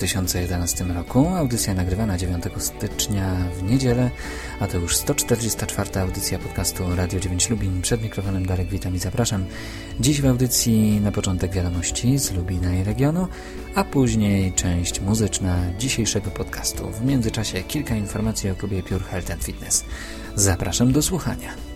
Witam w nowym 2011 roku. Audycja nagrywana 9 stycznia w niedzielę, a to już 144. audycja podcastu Radio 9 Lubin. Przed mikrofonem Darek witam i zapraszam. Dziś w audycji na początek wiadomości z Lubina i regionu, a później część muzyczna dzisiejszego podcastu. W międzyczasie kilka informacji o klubie Pure Health and Fitness. Zapraszam do słuchania.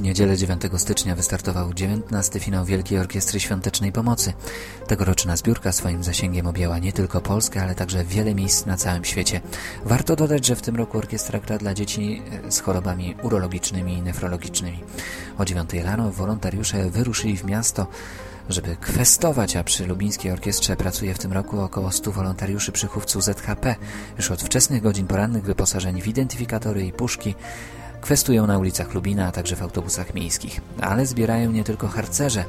W niedzielę 9 stycznia wystartował 19 finał Wielkiej Orkiestry Świątecznej Pomocy. Tegoroczna zbiórka swoim zasięgiem objęła nie tylko Polskę, ale także wiele miejsc na całym świecie. Warto dodać, że w tym roku orkiestra gra dla dzieci e, z chorobami urologicznymi i nefrologicznymi. O 9 rano wolontariusze wyruszyli w miasto, żeby kwestować, a przy Lubińskiej Orkiestrze pracuje w tym roku około 100 wolontariuszy przychówców ZHP. Już od wczesnych godzin porannych wyposażeni w identyfikatory i puszki Kwestują na ulicach Lubina, a także w autobusach miejskich. Ale zbierają nie tylko harcerze,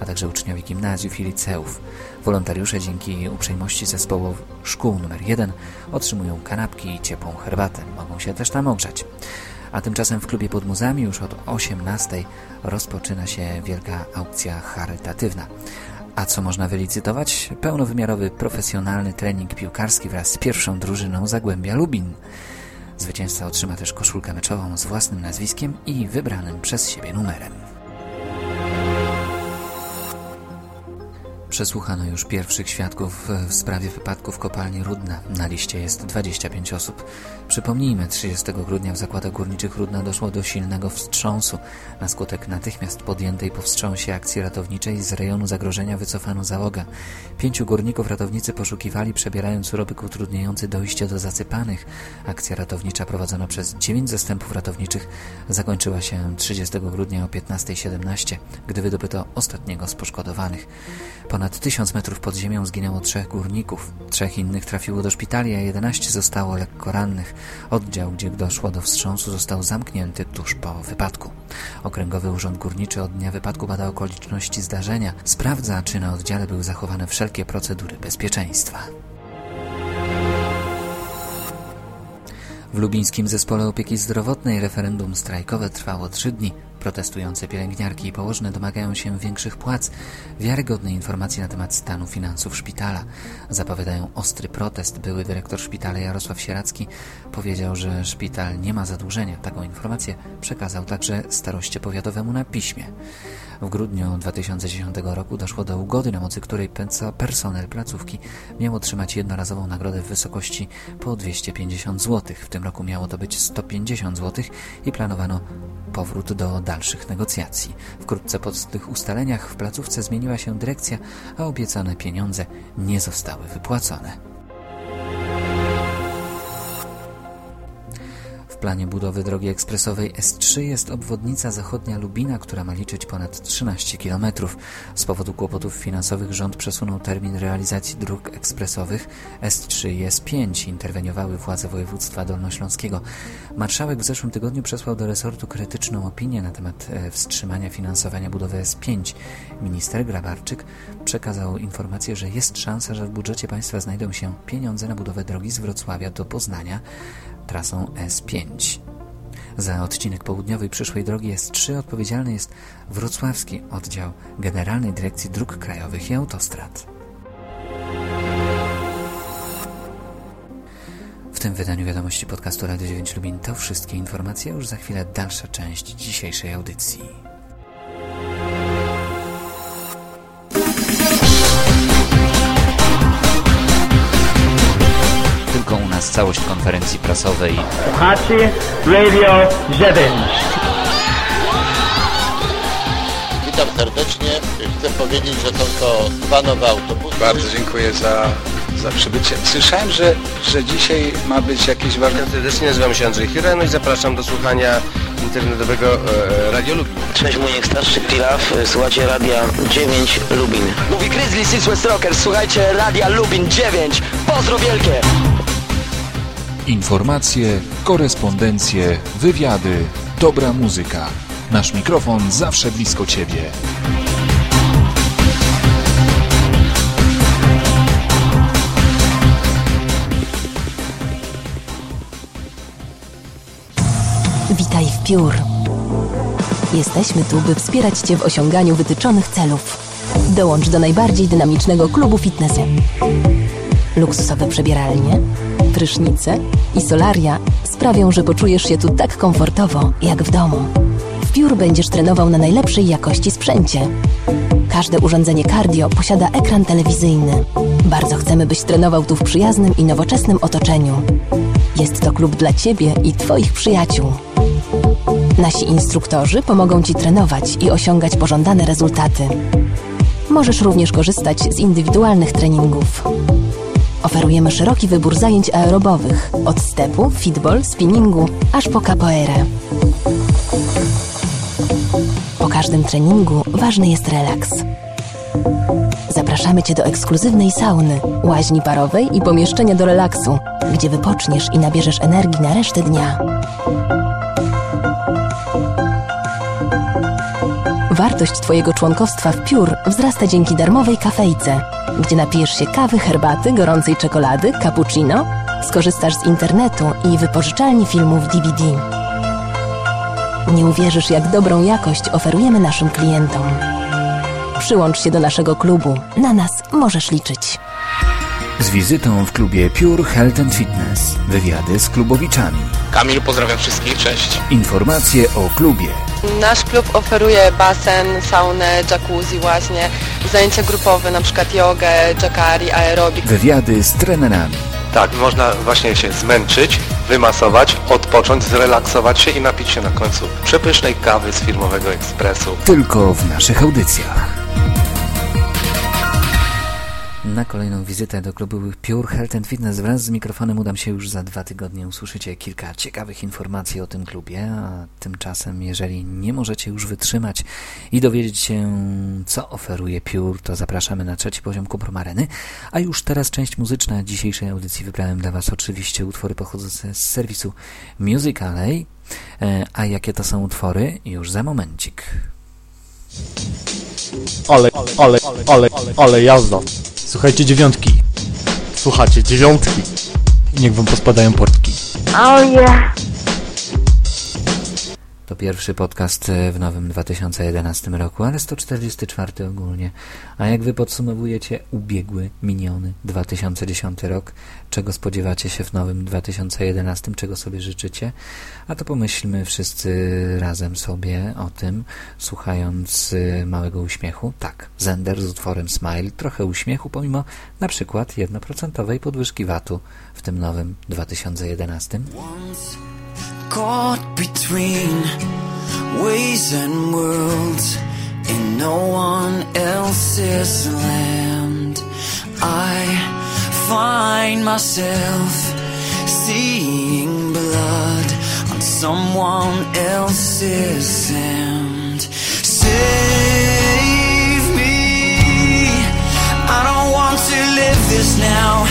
a także uczniowie gimnazjów i liceów. Wolontariusze dzięki uprzejmości zespołu szkół nr 1 otrzymują kanapki i ciepłą herbatę. Mogą się też tam ogrzać. A tymczasem w klubie pod muzami już od 18 rozpoczyna się wielka aukcja charytatywna. A co można wylicytować? Pełnowymiarowy, profesjonalny trening piłkarski wraz z pierwszą drużyną Zagłębia Lubin. Zwycięzca otrzyma też koszulkę meczową z własnym nazwiskiem i wybranym przez siebie numerem. Przesłuchano już pierwszych świadków w sprawie wypadku w kopalni Rudna. Na liście jest 25 osób. Przypomnijmy, 30 grudnia w zakładach górniczych Rudna doszło do silnego wstrząsu. Na skutek natychmiast podjętej po wstrząsie akcji ratowniczej z rejonu zagrożenia wycofano załogę. Pięciu górników ratownicy poszukiwali, przebierając urobek utrudniający dojście do zasypanych. Akcja ratownicza prowadzona przez dziewięć zastępów ratowniczych zakończyła się 30 grudnia o 15.17, gdy wydobyto ostatniego z poszkodowanych. Ponad tysiąc metrów pod ziemią zginęło trzech górników. Trzech innych trafiło do szpitali, a jedenaście zostało lekko rannych. Oddział, gdzie doszło do wstrząsu, został zamknięty tuż po wypadku. Okręgowy Urząd Górniczy od dnia wypadku bada okoliczności zdarzenia. Sprawdza, czy na oddziale były zachowane wszelkie procedury bezpieczeństwa. W lubińskim Zespole Opieki Zdrowotnej referendum strajkowe trwało trzy dni. Protestujące pielęgniarki i położne domagają się większych płac, wiarygodnej informacji na temat stanu finansów szpitala. Zapowiadają ostry protest. Były dyrektor szpitala Jarosław Sieracki powiedział, że szpital nie ma zadłużenia. Taką informację przekazał także staroście powiatowemu na piśmie. W grudniu 2010 roku doszło do ugody, na mocy której personel placówki miał otrzymać jednorazową nagrodę w wysokości po 250 zł. W tym roku miało to być 150 zł i planowano powrót do dalszych negocjacji. Wkrótce po tych ustaleniach w placówce zmieniła się dyrekcja, a obiecane pieniądze nie zostały wypłacone. W planie budowy drogi ekspresowej S3 jest obwodnica zachodnia Lubina, która ma liczyć ponad 13 km. Z powodu kłopotów finansowych rząd przesunął termin realizacji dróg ekspresowych S3 i S5. Interweniowały władze województwa dolnośląskiego. Marszałek w zeszłym tygodniu przesłał do resortu krytyczną opinię na temat e, wstrzymania finansowania budowy S5. Minister Grabarczyk przekazał informację, że jest szansa, że w budżecie państwa znajdą się pieniądze na budowę drogi z Wrocławia do Poznania, trasą S5. Za odcinek południowej przyszłej drogi S3 odpowiedzialny jest wrocławski oddział Generalnej Dyrekcji Dróg Krajowych i Autostrad. W tym wydaniu wiadomości podcastu Radio 9 Lubin to wszystkie informacje, już za chwilę dalsza część dzisiejszej audycji. Nas całość konferencji prasowej. Słuchacie Radio 9. Witam serdecznie. Chcę powiedzieć, że są to dwa nowe autobusy. Bardzo dziękuję za, za przybycie. Słyszałem, że, że dzisiaj ma być jakieś ważne... Witam serdecznie, nazywam się Andrzej Hirano i zapraszam do słuchania internetowego e, Radio Lubin. Cześć, Muniek Starszy Pilaw, słuchajcie Radia 9 Lubin. Mówi Grizzly Six West Rockers, słuchajcie Radia Lubin 9. Pozdro wielkie! Informacje, korespondencje, wywiady, dobra muzyka. Nasz mikrofon zawsze blisko Ciebie. Witaj w Piór. Jesteśmy tu, by wspierać Cię w osiąganiu wytyczonych celów. Dołącz do najbardziej dynamicznego klubu fitnessu. Luksusowe przebieralnie, prysznice i solaria sprawią, że poczujesz się tu tak komfortowo, jak w domu. W Piór będziesz trenował na najlepszej jakości sprzęcie. Każde urządzenie cardio posiada ekran telewizyjny. Bardzo chcemy, byś trenował tu w przyjaznym i nowoczesnym otoczeniu. Jest to klub dla Ciebie i Twoich przyjaciół. Nasi instruktorzy pomogą Ci trenować i osiągać pożądane rezultaty. Możesz również korzystać z indywidualnych treningów. Oferujemy szeroki wybór zajęć aerobowych, od stepu, fitball, spinningu, aż po capoeirę. Po każdym treningu ważny jest relaks. Zapraszamy Cię do ekskluzywnej sauny, łaźni parowej i pomieszczenia do relaksu, gdzie wypoczniesz i nabierzesz energii na resztę dnia. Wartość Twojego członkostwa w Piór wzrasta dzięki darmowej kafejce, gdzie napijesz się kawy, herbaty, gorącej czekolady, cappuccino, skorzystasz z internetu i wypożyczalni filmów DVD. Nie uwierzysz, jak dobrą jakość oferujemy naszym klientom. Przyłącz się do naszego klubu. Na nas możesz liczyć. Z wizytą w klubie Pure Health and Fitness. Wywiady z klubowiczami. Kamil, pozdrawiam wszystkich, cześć. Informacje o klubie. Nasz klub oferuje basen, saunę, jacuzzi właśnie, zajęcia grupowe, na przykład jogę, jacari, aerobik. Wywiady z trenerami. Tak, można właśnie się zmęczyć, wymasować, odpocząć, zrelaksować się i napić się na końcu przepysznej kawy z firmowego ekspresu. Tylko w naszych audycjach. Na kolejną wizytę do klubu Pure Health and Fitness wraz z mikrofonem udam się już za dwa tygodnie. Usłyszycie kilka ciekawych informacji o tym klubie, a tymczasem, jeżeli nie możecie już wytrzymać i dowiedzieć się, co oferuje Pure, to zapraszamy na trzeci poziom Kupromareny. A już teraz część muzyczna dzisiejszej audycji wybrałem dla Was oczywiście utwory pochodzące z serwisu Musicalay. A jakie to są utwory? Już za momencik. Ale, ale, ale, ale jazda. Słuchajcie dziewiątki. Słuchajcie dziewiątki. I niech wam pospadają portki. Oh yeah. To pierwszy podcast w nowym 2011 roku, ale 144 ogólnie. A jak wy podsumowujecie ubiegły, miniony 2010 rok? Czego spodziewacie się w nowym 2011? Czego sobie życzycie? A to pomyślmy wszyscy razem sobie o tym, słuchając małego uśmiechu. Tak, Zender z utworem Smile, trochę uśmiechu, pomimo na przykład jednoprocentowej podwyżki VAT-u w tym nowym 2011. Caught between ways and worlds in no one else's land. I find myself seeing blood on someone else's hand. Save me. I don't want to live this now,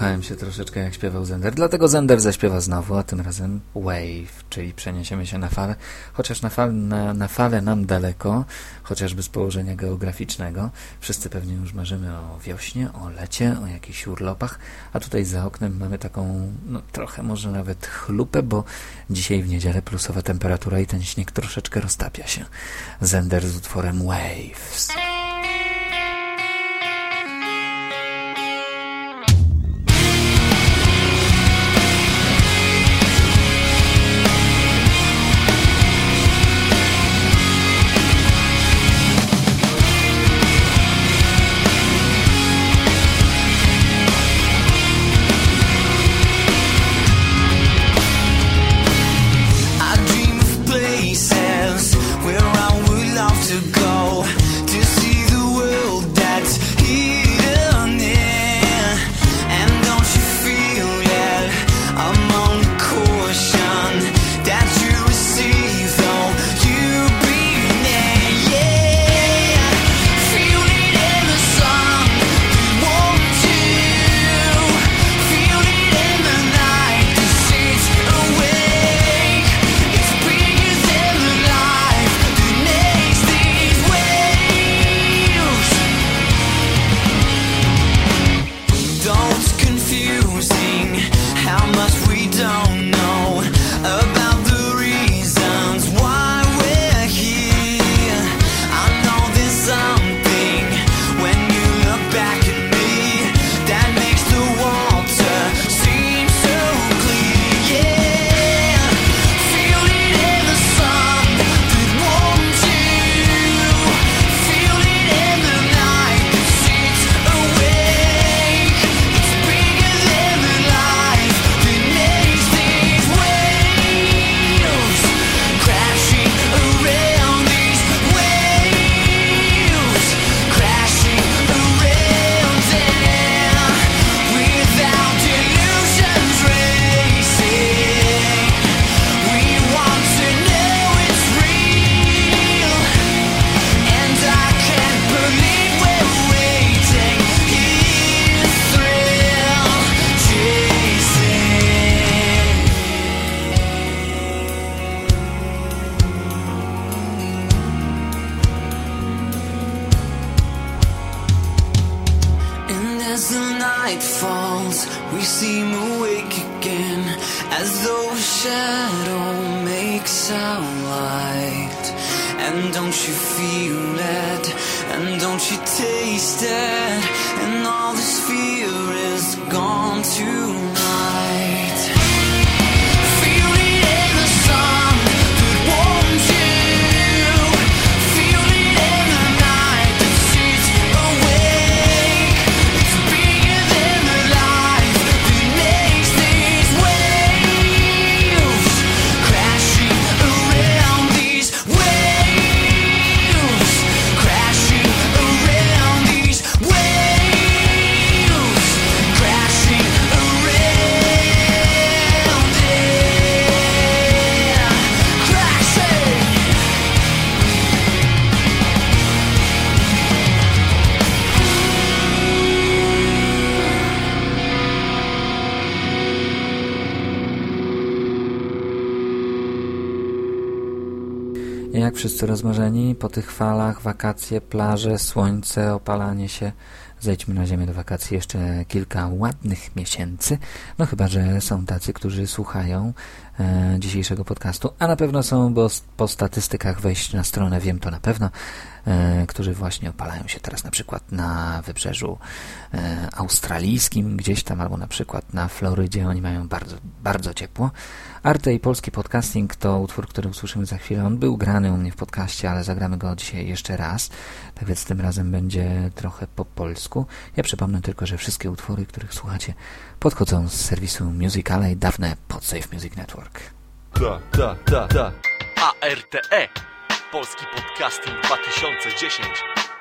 Zasłuchałem się troszeczkę jak śpiewał Zender, dlatego Zender zaśpiewa znowu, a tym razem Wave, czyli przeniesiemy się na falę, chociaż na, fal, na, na falę nam daleko, chociażby z położenia geograficznego. Wszyscy pewnie już marzymy o wiośnie, o lecie, o jakichś urlopach, a tutaj za oknem mamy taką, no trochę może nawet chlupę, bo dzisiaj w niedzielę plusowa temperatura i ten śnieg troszeczkę roztapia się. Zender z utworem Waves. We seem awake again, as though shadow makes our light. And don't you feel it? And don't you taste it? And all this fear is gone tonight. Wszyscy rozmarzeni, po tych falach, wakacje, plaże, słońce, opalanie się, zejdźmy na ziemię do wakacji jeszcze kilka ładnych miesięcy. No chyba, że są tacy, którzy słuchają e, dzisiejszego podcastu, a na pewno są, bo po statystykach wejść na stronę, wiem to na pewno, e, którzy właśnie opalają się teraz na przykład na wybrzeżu e, australijskim gdzieś tam, albo na przykład na Florydzie, oni mają bardzo, bardzo ciepło. Arte i polski podcasting to utwór, który usłyszymy za chwilę. On był grany u mnie w podcaście, ale zagramy go dzisiaj jeszcze raz. Tak więc tym razem będzie trochę po polsku. Ja przypomnę tylko, że wszystkie utwory, których słuchacie, podchodzą z serwisu Music Alley, dawne Podsafe Music Network. Da, da, da, da. ARTE. Polski Podcasting 2010.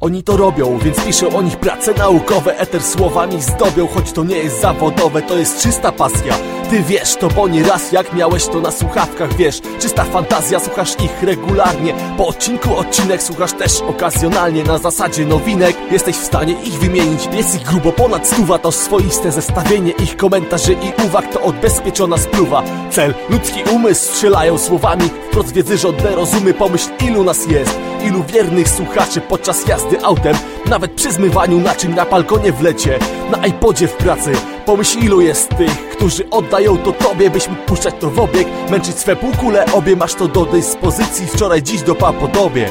Oni to robią, więc piszą o nich prace naukowe. Eter słowami zdobią, choć to nie jest zawodowe To jest czysta pasja. Ty wiesz to, bo nie raz jak miałeś to na słuchawkach Wiesz, czysta fantazja, słuchasz ich regularnie. Po odcinku odcinek słuchasz też okazjonalnie. Na zasadzie nowinek jesteś w stanie ich wymienić. Jest ich grubo ponad stuwa, to swoiste zestawienie Ich komentarzy i uwag to odbezpieczona spluwa. Cel, ludzki umysł strzelają słowami. Wprost wiedzy żądne rozumy, pomyśl ilu nas jest. Ilu wiernych słuchaczy podczas jazdy autem Nawet przy zmywaniu naczyń na balkonie w lecie Na iPodzie w pracy. Pomyśl ilu jest tych, którzy oddają to tobie Byś mógł puszczać to w obieg Męczyć swe półkule obie. Masz to do dyspozycji Wczoraj, dziś dopa po dobie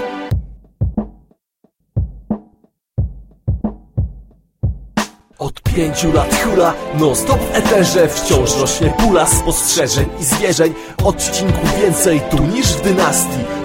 Od pięciu lat hula, non stop w eterze Wciąż rośnie pula spostrzeżeń i zwierzeń. Odcinków więcej tu niż w dynastii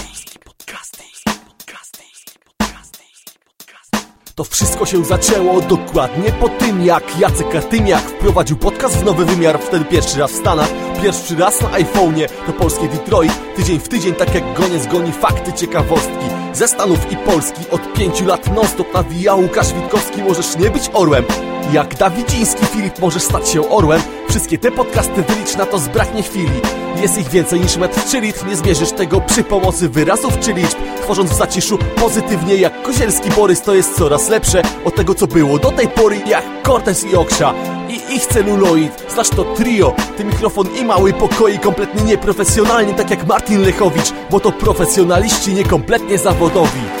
To wszystko się zaczęło dokładnie po tym, jak Jacek Kartymiak wprowadził podcast w nowy wymiar, wtedy pierwszy raz w Stanach, pierwszy raz na iPhone'ie, to polskie Detroit, tydzień w tydzień, tak jak goniec goni fakty, ciekawostki, ze Stanów i Polski, od pięciu lat non-stop nawija Łukasz Witkowski, możesz nie być orłem, jak Dawidziński Filip możesz stać się orłem, wszystkie te podcasty wylicz na to zbraknie chwili, jest ich więcej niż metr czy litr, nie zmierzysz tego przy pomocy wyrazów czy liczb, tworząc w zaciszu pozytywnie jak Kozielski Borys, to jest coraz lepsze od tego co było do tej pory jak Cortez i Oksza. I ich celuloid Znasz to trio, ty mikrofon i mały pokoi Kompletnie nieprofesjonalnie, tak jak Martin Lechowicz Bo to profesjonaliści, niekompletnie zawodowi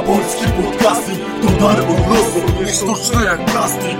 osób kocha polski podcasting To darmo losu, nie sztuczne jak plastik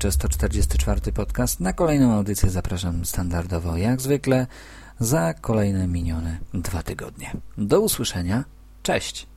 kończę 144 podcast. Na kolejną audycję zapraszam standardowo, jak zwykle, za kolejne minione dwa tygodnie. Do usłyszenia. Cześć!